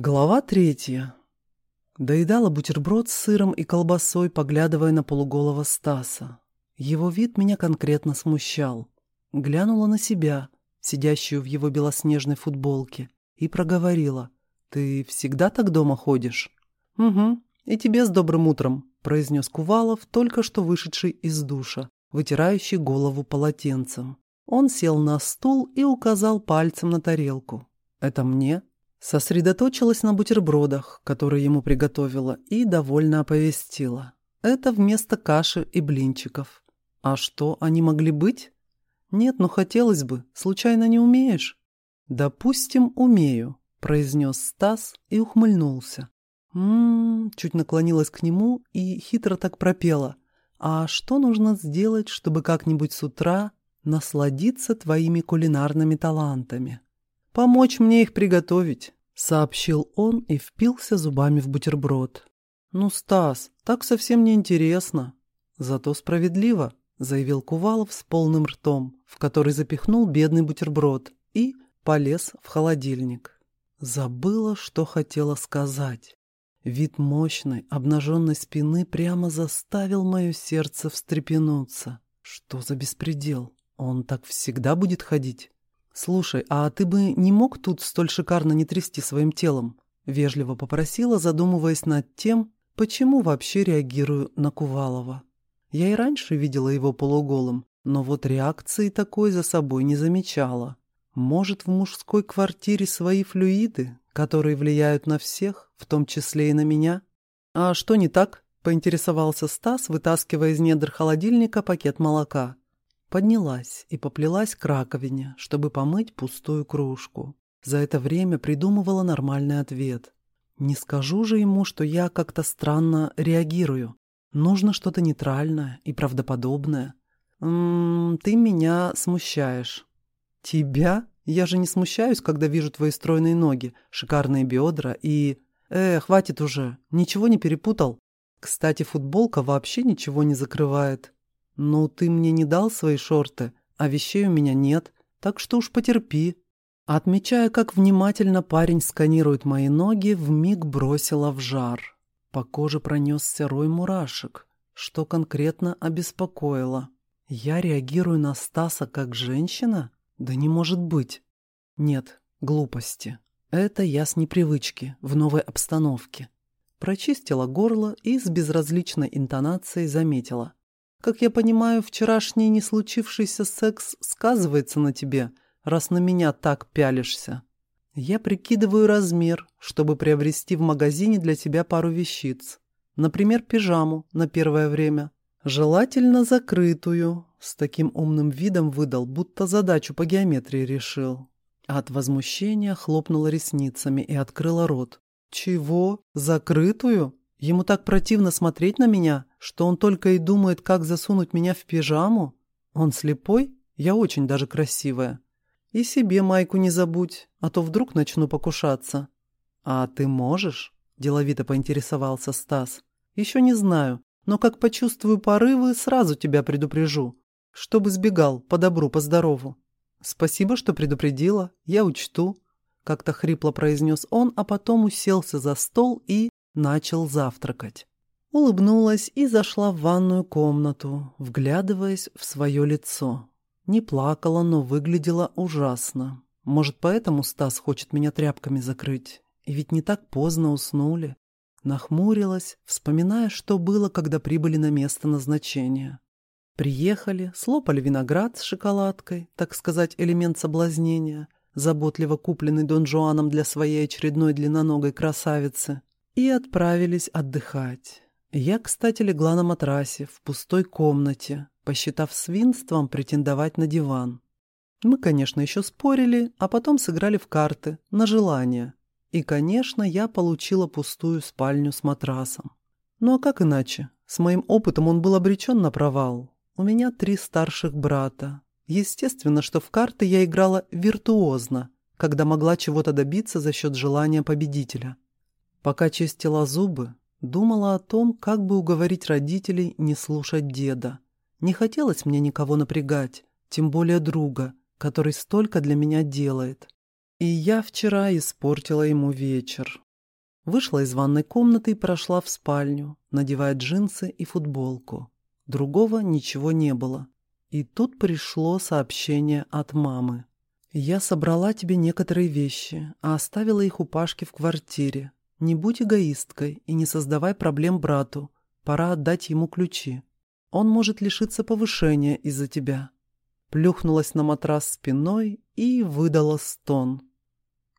Глава третья. Доедала бутерброд с сыром и колбасой, поглядывая на полуголого Стаса. Его вид меня конкретно смущал. Глянула на себя, сидящую в его белоснежной футболке, и проговорила. «Ты всегда так дома ходишь?» «Угу, и тебе с добрым утром», — произнес Кувалов, только что вышедший из душа, вытирающий голову полотенцем. Он сел на стул и указал пальцем на тарелку. «Это мне?» Сосредоточилась на бутербродах, которые ему приготовила, и довольно оповестила. Это вместо каши и блинчиков. А что, они могли быть? Нет, но хотелось бы. Случайно не умеешь? Допустим, умею, произнес Стас и ухмыльнулся. Ммм, чуть наклонилась к нему и хитро так пропела. А что нужно сделать, чтобы как-нибудь с утра насладиться твоими кулинарными талантами? «Помочь мне их приготовить», — сообщил он и впился зубами в бутерброд. «Ну, Стас, так совсем не интересно. Зато справедливо», — заявил Кувалов с полным ртом, в который запихнул бедный бутерброд и полез в холодильник. Забыла, что хотела сказать. Вид мощной, обнаженной спины прямо заставил мое сердце встрепенуться. Что за беспредел? Он так всегда будет ходить? «Слушай, а ты бы не мог тут столь шикарно не трясти своим телом?» Вежливо попросила, задумываясь над тем, почему вообще реагирую на Кувалова. Я и раньше видела его полуголым, но вот реакции такой за собой не замечала. Может, в мужской квартире свои флюиды, которые влияют на всех, в том числе и на меня? А что не так? Поинтересовался Стас, вытаскивая из недр холодильника пакет молока. Поднялась и поплелась к раковине, чтобы помыть пустую кружку. За это время придумывала нормальный ответ. Не скажу же ему, что я как-то странно реагирую. Нужно что-то нейтральное и правдоподобное. «М ты меня смущаешь». «Тебя? Я же не смущаюсь, когда вижу твои стройные ноги, шикарные бедра и...» «Э, хватит уже, ничего не перепутал?» Кстати, футболка вообще ничего не закрывает. «Ну, ты мне не дал свои шорты, а вещей у меня нет, так что уж потерпи». Отмечая, как внимательно парень сканирует мои ноги, вмиг бросила в жар. По коже пронесся рой мурашек, что конкретно обеспокоило. Я реагирую на Стаса как женщина? Да не может быть. Нет, глупости. Это я с непривычки, в новой обстановке. Прочистила горло и с безразличной интонацией заметила. Как я понимаю, вчерашний не случившийся секс сказывается на тебе, раз на меня так пялишься. Я прикидываю размер, чтобы приобрести в магазине для тебя пару вещиц. Например, пижаму на первое время. Желательно закрытую. С таким умным видом выдал, будто задачу по геометрии решил. От возмущения хлопнула ресницами и открыла рот. «Чего? Закрытую?» Ему так противно смотреть на меня, что он только и думает, как засунуть меня в пижаму. Он слепой? Я очень даже красивая. И себе майку не забудь, а то вдруг начну покушаться. А ты можешь? Деловито поинтересовался Стас. Еще не знаю, но как почувствую порывы, сразу тебя предупрежу. Чтобы сбегал, по добру, по здорову. Спасибо, что предупредила, я учту. Как-то хрипло произнес он, а потом уселся за стол и начал завтракать. Улыбнулась и зашла в ванную комнату, вглядываясь в свое лицо. Не плакала, но выглядела ужасно. Может, поэтому Стас хочет меня тряпками закрыть? И ведь не так поздно уснули. Нахмурилась, вспоминая, что было, когда прибыли на место назначения. Приехали, слопали виноград с шоколадкой, так сказать, элемент соблазнения, заботливо купленный Дон Жуаном для своей очередной длинноногой красавицы и отправились отдыхать. Я, кстати, легла на матрасе в пустой комнате, посчитав свинством претендовать на диван. Мы, конечно, еще спорили, а потом сыграли в карты, на желание. И, конечно, я получила пустую спальню с матрасом. Ну а как иначе? С моим опытом он был обречен на провал. У меня три старших брата. Естественно, что в карты я играла виртуозно, когда могла чего-то добиться за счет желания победителя. Пока чистила зубы, думала о том, как бы уговорить родителей не слушать деда. Не хотелось мне никого напрягать, тем более друга, который столько для меня делает. И я вчера испортила ему вечер. Вышла из ванной комнаты и прошла в спальню, надевая джинсы и футболку. Другого ничего не было. И тут пришло сообщение от мамы. «Я собрала тебе некоторые вещи, а оставила их у Пашки в квартире. Не будь эгоисткой и не создавай проблем брату. Пора отдать ему ключи. Он может лишиться повышения из-за тебя». Плюхнулась на матрас спиной и выдала стон.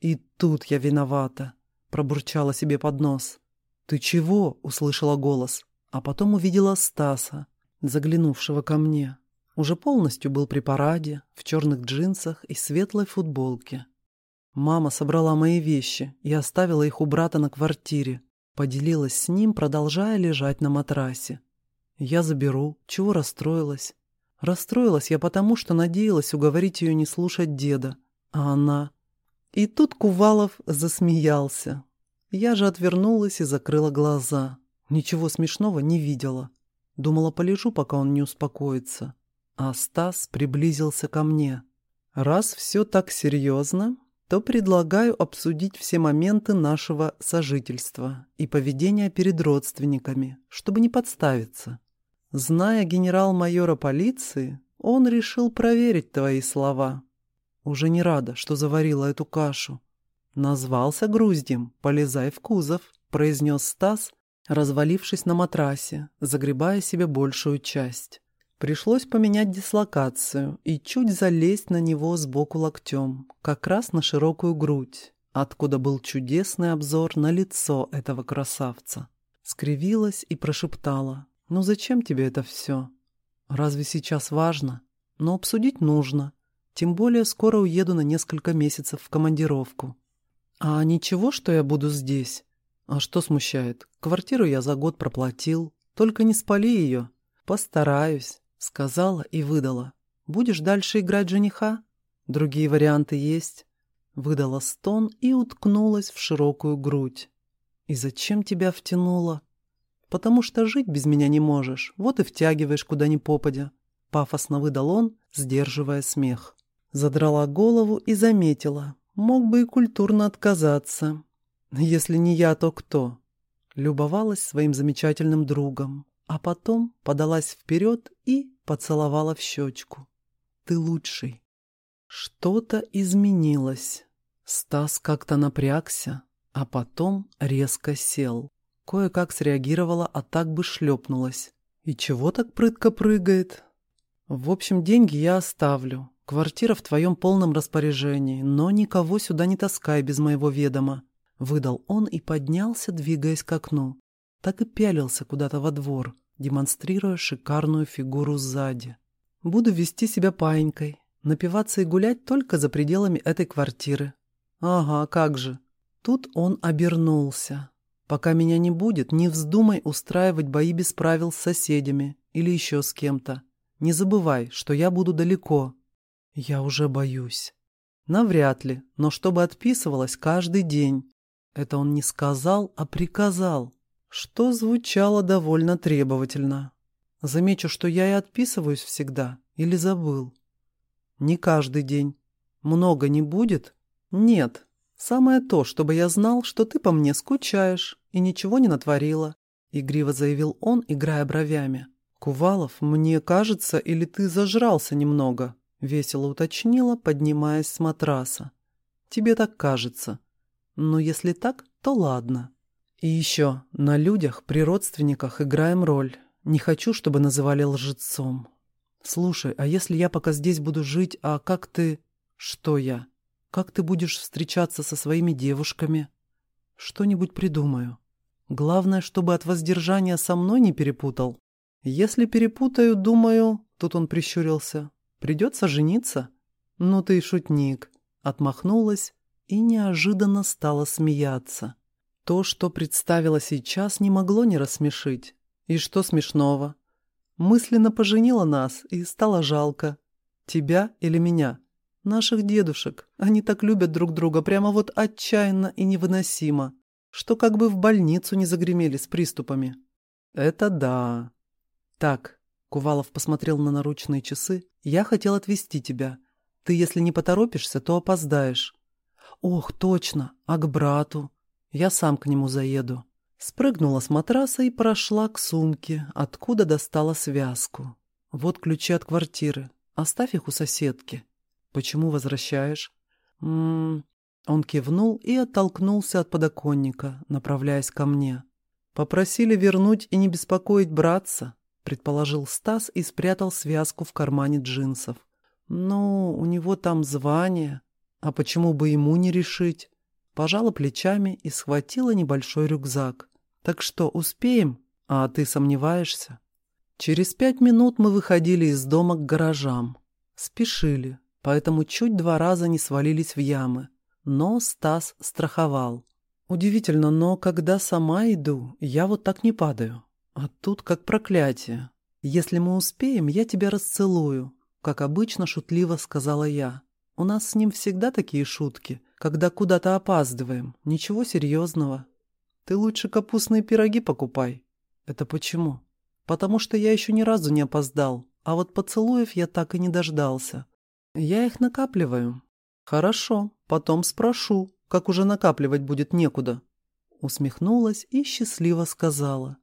«И тут я виновата пробурчала себе под нос. «Ты чего?» — услышала голос, а потом увидела Стаса, заглянувшего ко мне. Уже полностью был при параде, в черных джинсах и светлой футболке. Мама собрала мои вещи и оставила их у брата на квартире. Поделилась с ним, продолжая лежать на матрасе. Я заберу. Чего расстроилась? Расстроилась я потому, что надеялась уговорить ее не слушать деда. А она... И тут Кувалов засмеялся. Я же отвернулась и закрыла глаза. Ничего смешного не видела. Думала, полежу, пока он не успокоится. А Стас приблизился ко мне. «Раз все так серьезно, то предлагаю обсудить все моменты нашего сожительства и поведения перед родственниками, чтобы не подставиться. Зная генерал-майора полиции, он решил проверить твои слова. Уже не рада, что заварила эту кашу. Назвался груздем, полезай в кузов, произнес Стас, развалившись на матрасе, загребая себе большую часть. Пришлось поменять дислокацию и чуть залезть на него сбоку локтем, как раз на широкую грудь, откуда был чудесный обзор на лицо этого красавца. Скривилась и прошептала. «Ну зачем тебе это все? Разве сейчас важно? Но обсудить нужно. Тем более скоро уеду на несколько месяцев в командировку. А ничего, что я буду здесь? А что смущает? Квартиру я за год проплатил. Только не спали ее. Постараюсь, сказала и выдала. Будешь дальше играть жениха? Другие варианты есть. Выдала стон и уткнулась в широкую грудь. И зачем тебя втянула? Потому что жить без меня не можешь. Вот и втягиваешь куда ни попадя. Пафосно выдал он, сдерживая смех. Задрала голову и заметила. Мог бы и культурно отказаться. Если не я, то кто? Любовалась своим замечательным другом, а потом подалась вперед и поцеловала в щечку. Ты лучший. Что-то изменилось. Стас как-то напрягся, а потом резко сел. Кое-как среагировала, а так бы шлепнулась. И чего так прытко прыгает? В общем, деньги я оставлю. Квартира в твоем полном распоряжении, но никого сюда не таскай без моего ведома. Выдал он и поднялся, двигаясь к окну. Так и пялился куда-то во двор, демонстрируя шикарную фигуру сзади. Буду вести себя паинькой, напиваться и гулять только за пределами этой квартиры. Ага, как же. Тут он обернулся. Пока меня не будет, не вздумай устраивать бои без правил с соседями или еще с кем-то. Не забывай, что я буду далеко. Я уже боюсь. Навряд ли, но чтобы отписывалась каждый день. Это он не сказал, а приказал, что звучало довольно требовательно. Замечу, что я и отписываюсь всегда, или забыл. Не каждый день. Много не будет? Нет. Самое то, чтобы я знал, что ты по мне скучаешь и ничего не натворила, игриво заявил он, играя бровями. «Кувалов, мне кажется, или ты зажрался немного?» — весело уточнила, поднимаясь с матраса. «Тебе так кажется. Но если так, то ладно. И еще, на людях, при родственниках играем роль. Не хочу, чтобы называли лжецом. Слушай, а если я пока здесь буду жить, а как ты... Что я? Как ты будешь встречаться со своими девушками? Что-нибудь придумаю. Главное, чтобы от воздержания со мной не перепутал. Если перепутаю, думаю, тут он прищурился, придется жениться. Ну ты шутник. Отмахнулась и неожиданно стала смеяться. То, что представила сейчас, не могло не рассмешить. И что смешного? Мысленно поженила нас, и стало жалко. Тебя или меня? Наших дедушек. Они так любят друг друга, прямо вот отчаянно и невыносимо, что как бы в больницу не загремели с приступами. Это да. «Так», — Кувалов посмотрел на наручные часы, — «я хотел отвезти тебя. Ты, если не поторопишься, то опоздаешь». «Ох, точно, а к брату?» Я сам к нему заеду. Спрыгнула с матраса и прошла к сумке, откуда достала связку. Вот ключи от квартиры. Оставь их у соседки. Почему возвращаешь? М Он кивнул и оттолкнулся от подоконника, направляясь ко мне. Попросили вернуть и не беспокоить братца, предположил Стас и спрятал связку в кармане джинсов. Ну, у него там звание. А почему бы ему не решить? Пожала плечами и схватила небольшой рюкзак. Так что, успеем? А ты сомневаешься? Через пять минут мы выходили из дома к гаражам. Спешили, поэтому чуть два раза не свалились в ямы. Но Стас страховал. Удивительно, но когда сама иду, я вот так не падаю. А тут как проклятие. Если мы успеем, я тебя расцелую, как обычно шутливо сказала я. У нас с ним всегда такие шутки, когда куда-то опаздываем. Ничего серьезного. Ты лучше капустные пироги покупай. Это почему? Потому что я еще ни разу не опоздал, а вот поцелуев я так и не дождался. Я их накапливаю. Хорошо, потом спрошу, как уже накапливать будет некуда. Усмехнулась и счастливо сказала.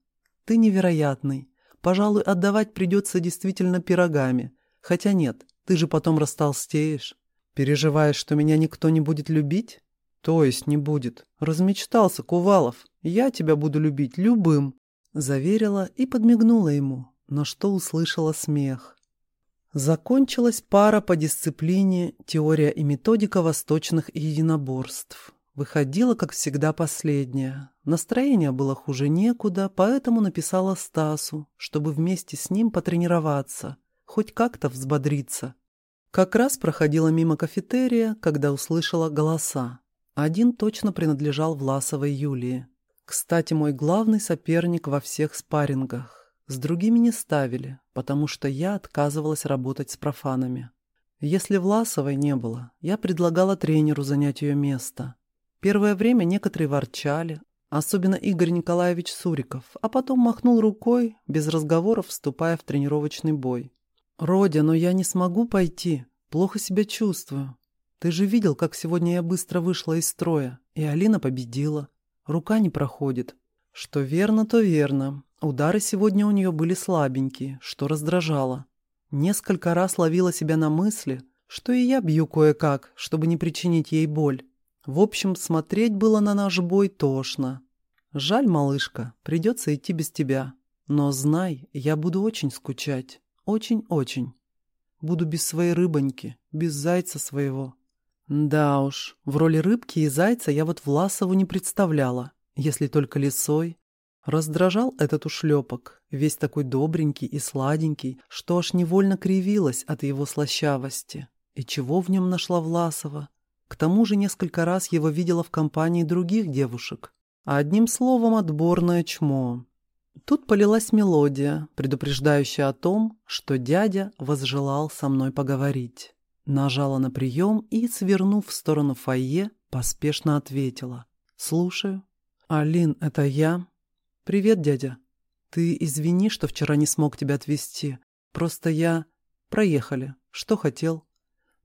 Ты невероятный. Пожалуй, отдавать придется действительно пирогами. Хотя нет, ты же потом растолстеешь. Переживаешь, что меня никто не будет любить? То есть не будет. Размечтался, Кувалов. Я тебя буду любить любым. Заверила и подмигнула ему, но что услышала смех. Закончилась пара по дисциплине «Теория и методика восточных единоборств». Выходила, как всегда, последняя. Настроение было хуже некуда, поэтому написала Стасу, чтобы вместе с ним потренироваться, хоть как-то взбодриться. Как раз проходила мимо кафетерия, когда услышала голоса. Один точно принадлежал Власовой Юлии. Кстати, мой главный соперник во всех спаррингах. С другими не ставили, потому что я отказывалась работать с профанами. Если Власовой не было, я предлагала тренеру занять ее место. Первое время некоторые ворчали, особенно Игорь Николаевич Суриков, а потом махнул рукой, без разговоров вступая в тренировочный бой. «Родя, но я не смогу пойти. Плохо себя чувствую. Ты же видел, как сегодня я быстро вышла из строя, и Алина победила. Рука не проходит. Что верно, то верно. Удары сегодня у нее были слабенькие, что раздражало. Несколько раз ловила себя на мысли, что и я бью кое-как, чтобы не причинить ей боль. В общем, смотреть было на наш бой тошно. Жаль, малышка, придется идти без тебя. Но знай, я буду очень скучать. Очень-очень. Буду без своей рыбоньки, без зайца своего. Да уж, в роли рыбки и зайца я вот Власову не представляла, если только лисой. Раздражал этот ушлепок, весь такой добренький и сладенький, что аж невольно кривилась от его слащавости. И чего в нем нашла Власова? К тому же несколько раз его видела в компании других девушек. А одним словом, отборное чмо. Тут полилась мелодия, предупреждающая о том, что дядя возжелал со мной поговорить. Нажала на прием и, свернув в сторону фойе, поспешно ответила. «Слушаю». «Алин, это я?» «Привет, дядя. Ты извини, что вчера не смог тебя отвезти. Просто я...» «Проехали. Что хотел?»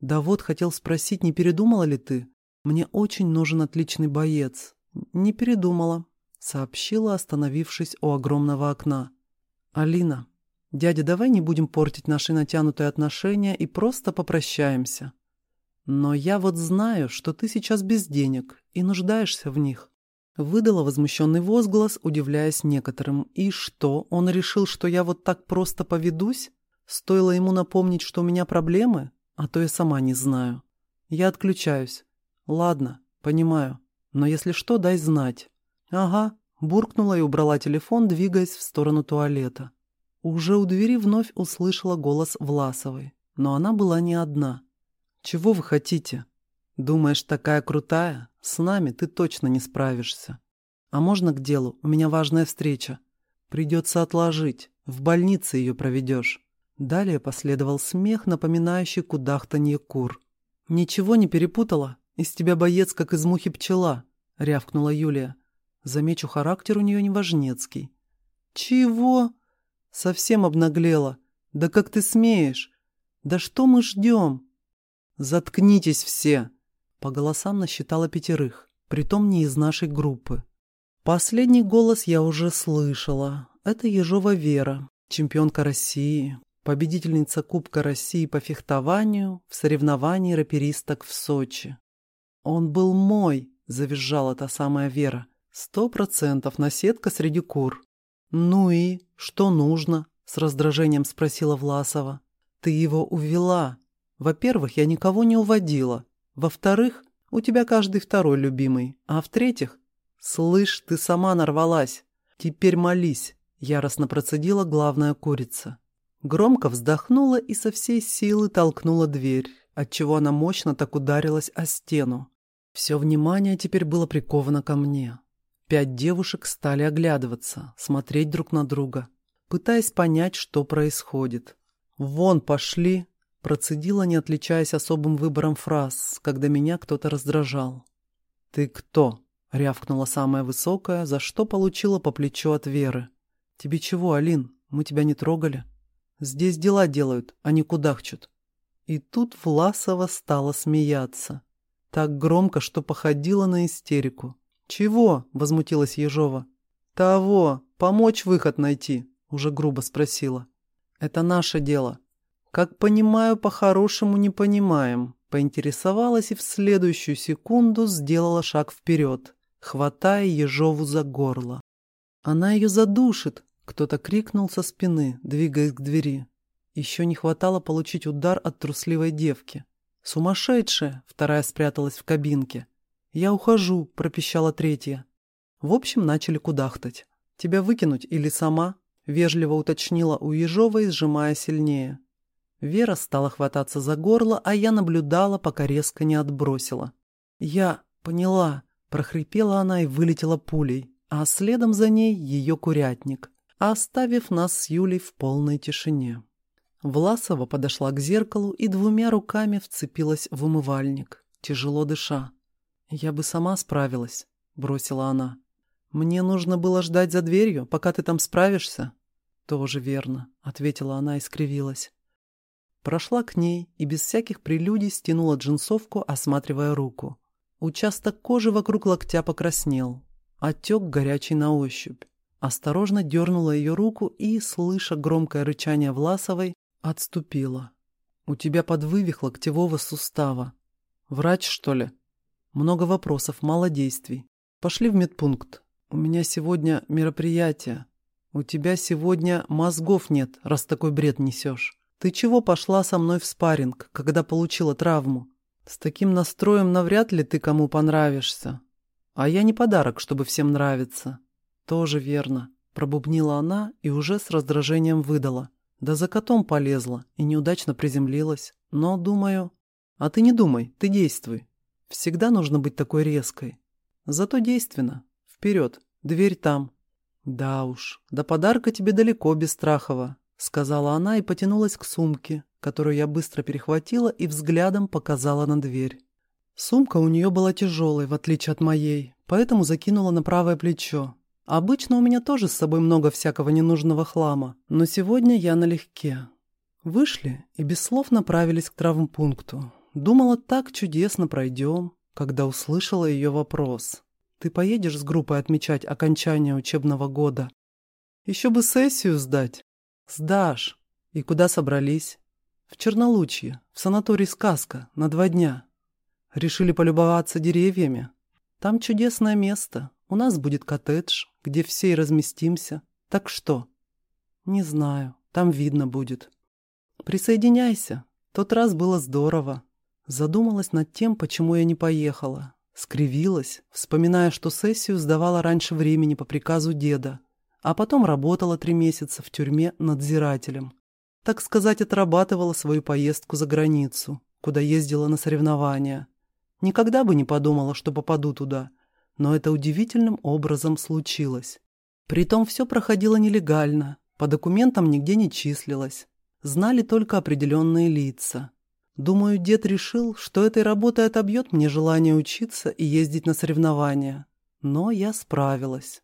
«Да вот, хотел спросить, не передумала ли ты? Мне очень нужен отличный боец». «Не передумала», — сообщила, остановившись у огромного окна. «Алина, Дядя, давай не будем портить наши натянутые отношения и просто попрощаемся. Но я вот знаю, что ты сейчас без денег и нуждаешься в них. Выдала возмущенный возглас, удивляясь некоторым. И что, он решил, что я вот так просто поведусь? Стоило ему напомнить, что у меня проблемы? А то я сама не знаю. Я отключаюсь. Ладно, понимаю. Но если что, дай знать. Ага, буркнула и убрала телефон, двигаясь в сторону туалета. Уже у двери вновь услышала голос Власовой, но она была не одна. «Чего вы хотите? Думаешь, такая крутая? С нами ты точно не справишься. А можно к делу? У меня важная встреча. Придется отложить. В больнице ее проведешь». Далее последовал смех, напоминающий кудахтанье кур. «Ничего не перепутала? Из тебя боец, как из мухи пчела», — рявкнула Юлия. Замечу, характер у нее неважнецкий. «Чего?» Совсем обнаглела. Да как ты смеешь? Да что мы ждем? Заткнитесь все. По голосам насчитала пятерых. притом не из нашей группы. Последний голос я уже слышала. Это Ежова Вера, чемпионка России, победительница Кубка России по фехтованию в соревновании раперисток в Сочи. «Он был мой», — завизжала та самая Вера. «Сто процентов наседка среди кур». «Ну и? Что нужно?» — с раздражением спросила Власова. «Ты его увела. Во-первых, я никого не уводила. Во-вторых, у тебя каждый второй любимый. А в-третьих, слышь, ты сама нарвалась. Теперь молись», — яростно процедила главная курица. Громко вздохнула и со всей силы толкнула дверь, отчего она мощно так ударилась о стену. Все внимание теперь было приковано ко мне. Пять девушек стали оглядываться, смотреть друг на друга, пытаясь понять, что происходит. «Вон пошли!» – процедила, не отличаясь особым выбором фраз, когда меня кто-то раздражал. «Ты кто?» – рявкнула самая высокая, за что получила по плечу от Веры. «Тебе чего, Алин? Мы тебя не трогали?» Здесь дела делают, а не кудахчут. И тут Власова стала смеяться. Так громко, что походила на истерику. «Чего?» — возмутилась Ежова. «Того! Помочь выход найти!» — уже грубо спросила. «Это наше дело. Как понимаю, по-хорошему не понимаем». Поинтересовалась и в следующую секунду сделала шаг вперед, хватая Ежову за горло. «Она ее задушит!» Кто-то крикнул со спины, двигаясь к двери. Еще не хватало получить удар от трусливой девки. «Сумасшедшая!» — вторая спряталась в кабинке. «Я ухожу», — пропищала третья. В общем, начали кудахтать. «Тебя выкинуть или сама?» — вежливо уточнила у Ежовой, сжимая сильнее. Вера стала хвататься за горло, а я наблюдала, пока резко не отбросила. «Я поняла», — прохрипела она и вылетела пулей, а следом за ней ее курятник оставив нас с Юлей в полной тишине. Власова подошла к зеркалу и двумя руками вцепилась в умывальник, тяжело дыша. «Я бы сама справилась», — бросила она. «Мне нужно было ждать за дверью, пока ты там справишься». «Тоже верно», — ответила она и скривилась. Прошла к ней и без всяких прелюдий стянула джинсовку, осматривая руку. Участок кожи вокруг локтя покраснел, отек горячий на ощупь. Осторожно дернула ее руку и, слыша громкое рычание Власовой, отступила. «У тебя подвывих локтевого сустава. Врач, что ли?» «Много вопросов, мало действий. Пошли в медпункт. У меня сегодня мероприятие. У тебя сегодня мозгов нет, раз такой бред несешь. Ты чего пошла со мной в спарринг, когда получила травму? С таким настроем навряд ли ты кому понравишься. А я не подарок, чтобы всем нравиться. «Тоже верно», — пробубнила она и уже с раздражением выдала. «Да за котом полезла и неудачно приземлилась. Но, думаю...» «А ты не думай, ты действуй. Всегда нужно быть такой резкой. Зато действенно. Вперед, дверь там». «Да уж, до подарка тебе далеко, Бестрахова», — сказала она и потянулась к сумке, которую я быстро перехватила и взглядом показала на дверь. Сумка у нее была тяжелой, в отличие от моей, поэтому закинула на правое плечо, Обычно у меня тоже с собой много всякого ненужного хлама, но сегодня я налегке. Вышли и без слов направились к травмпункту. Думала, так чудесно пройдем, когда услышала ее вопрос. «Ты поедешь с группой отмечать окончание учебного года?» «Еще бы сессию сдать». «Сдашь. И куда собрались?» «В Чернолучье, в санаторий «Сказка» на два дня. Решили полюбоваться деревьями. Там чудесное место, у нас будет коттедж, где все и разместимся. Так что? Не знаю, там видно будет. Присоединяйся. Тот раз было здорово. Задумалась над тем, почему я не поехала. Скривилась, вспоминая, что сессию сдавала раньше времени по приказу деда, а потом работала три месяца в тюрьме надзирателем. Так сказать, отрабатывала свою поездку за границу, куда ездила на соревнования. Никогда бы не подумала, что попаду туда – но это удивительным образом случилось. Притом все проходило нелегально, по документам нигде не числилось. Знали только определенные лица. Думаю, дед решил, что этой работой отобьет мне желание учиться и ездить на соревнования. Но я справилась.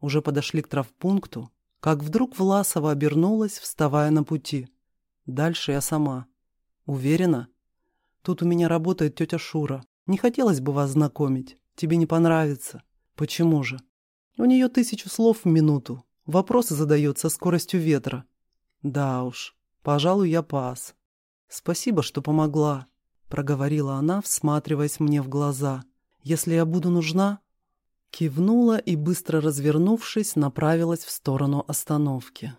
Уже подошли к травпункту, как вдруг Власова обернулась, вставая на пути. Дальше я сама. Уверена? Тут у меня работает тетя Шура. Не хотелось бы вас знакомить. Тебе не понравится. Почему же? У нее тысячу слов в минуту. Вопросы задает со скоростью ветра. Да уж, пожалуй, я пас. Спасибо, что помогла, проговорила она, всматриваясь мне в глаза. Если я буду нужна... Кивнула и, быстро развернувшись, направилась в сторону остановки.